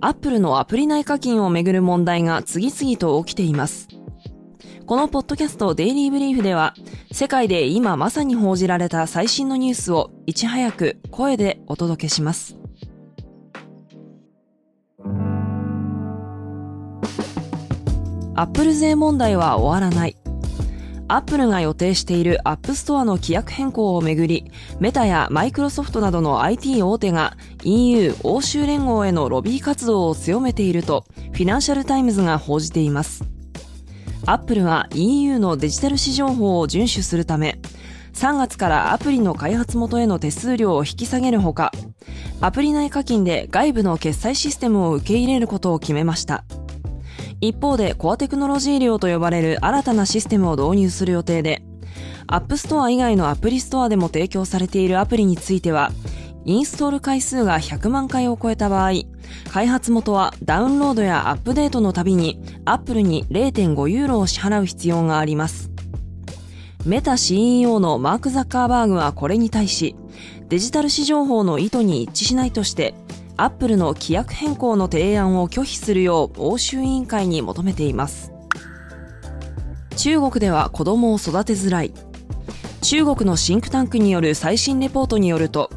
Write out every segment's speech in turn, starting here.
アップルのアプリ内課金をめぐる問題が次々と起きていますこのポッドキャストデイリーブリーフでは、世界で今まさに報じられた最新のニュースをいち早く声でお届けします。アップル税問題は終わらない。アップルが予定しているアップストアの規約変更をめぐり、メタやマイクロソフトなどの IT 大手が EU 欧州連合へのロビー活動を強めていると、フィナンシャルタイムズが報じています。アップルは EU のデジタル市場法を遵守するため、3月からアプリの開発元への手数料を引き下げるほか、アプリ内課金で外部の決済システムを受け入れることを決めました。一方でコアテクノロジー料と呼ばれる新たなシステムを導入する予定で、アップストア以外のアプリストアでも提供されているアプリについては、インストール回数が100万回を超えた場合、開発元はダウンロードやアップデートのたびに Apple に0.5ユーロを支払う必要があります。メタ CEO のマーク・ザッカーバーグはこれに対し、デジタル市場法の意図に一致しないとして、アップルの規約変更の提案を拒否するよう欧州委員会に求めています。中国では子供を育てづらい。中国のシンクタンクによる最新レポートによると、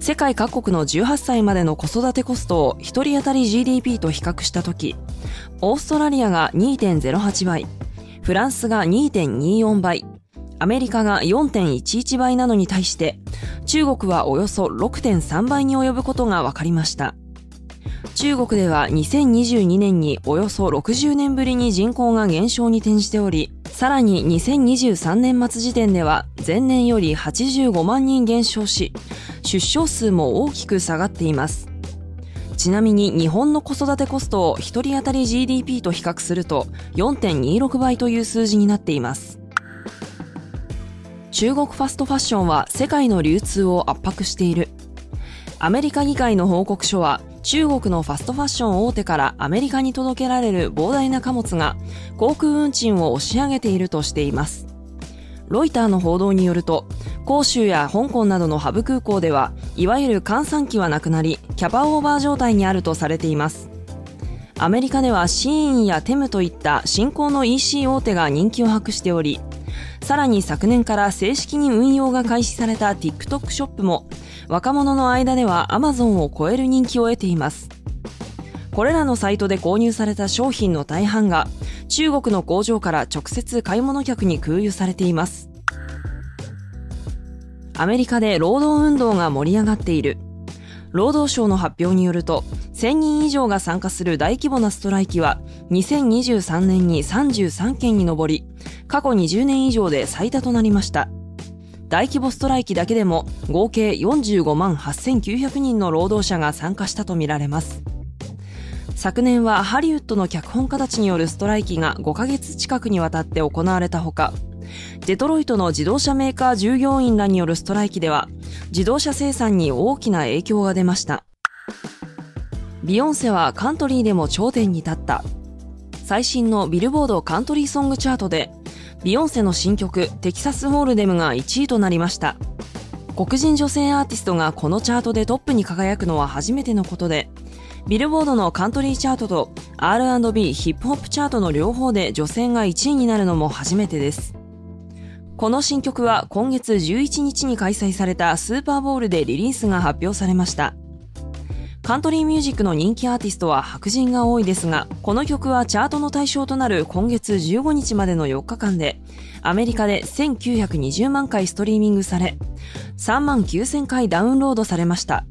世界各国の18歳までの子育てコストを1人当たり GDP と比較したとき、オーストラリアが2.08倍、フランスが2.24倍、アメリカが4.11倍なのに対して、中国はおよそ6.3倍に及ぶことが分かりました。中国では2022年におよそ60年ぶりに人口が減少に転じており、さらに2023年末時点では前年より85万人減少し、出生数も大きく下がっています。ちなみに日本の子育てコストを1人当たり GDP と比較すると4.26倍という数字になっています。中国ファストファッションは世界の流通を圧迫している。アメリカ議会の報告書は中国のファストファッション大手からアメリカに届けられる膨大な貨物が航空運賃を押し上げているとしています。ロイターの報道によると、広州や香港などのハブ空港では、いわゆる換算機はなくなり、キャパオーバー状態にあるとされています。アメリカではシーンやテムといった新興の EC 大手が人気を博しており、さらに昨年から正式に運用が開始された TikTok ショップも若者の間では Amazon を超える人気を得ています。これらのサイトで購入された商品の大半が中国の工場から直接買い物客に空輸されています。アメリカで労働運動が盛り上がっている。労働省の発表によると、1000人以上が参加する大規模なストライキは、2023年に33件に上り、過去20年以上で最多となりました。大規模ストライキだけでも合計45万8900人の労働者が参加したとみられます。昨年はハリウッドの脚本家たちによるストライキが5ヶ月近くにわたって行われたほか、デトロイトの自動車メーカー従業員らによるストライキでは、自動車生産に大きな影響が出ました。ビヨンセはカントリーでも頂点に立った。最新のビルボードカントリーソングチャートでビヨンセの新曲テキサスホールデムが1位となりました。黒人女性アーティストがこのチャートでトップに輝くのは初めてのことでビルボードのカントリーチャートと R&B ヒップホップチャートの両方で女性が1位になるのも初めてです。この新曲は今月11日に開催されたスーパーボールでリリースが発表されました。カントリーミュージックの人気アーティストは白人が多いですが、この曲はチャートの対象となる今月15日までの4日間で、アメリカで1920万回ストリーミングされ、3万9000回ダウンロードされました。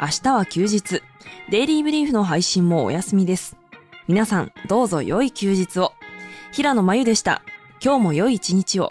明日は休日。デイリーブリーフの配信もお休みです。皆さん、どうぞ良い休日を。平野真由でした。今日も良い一日を。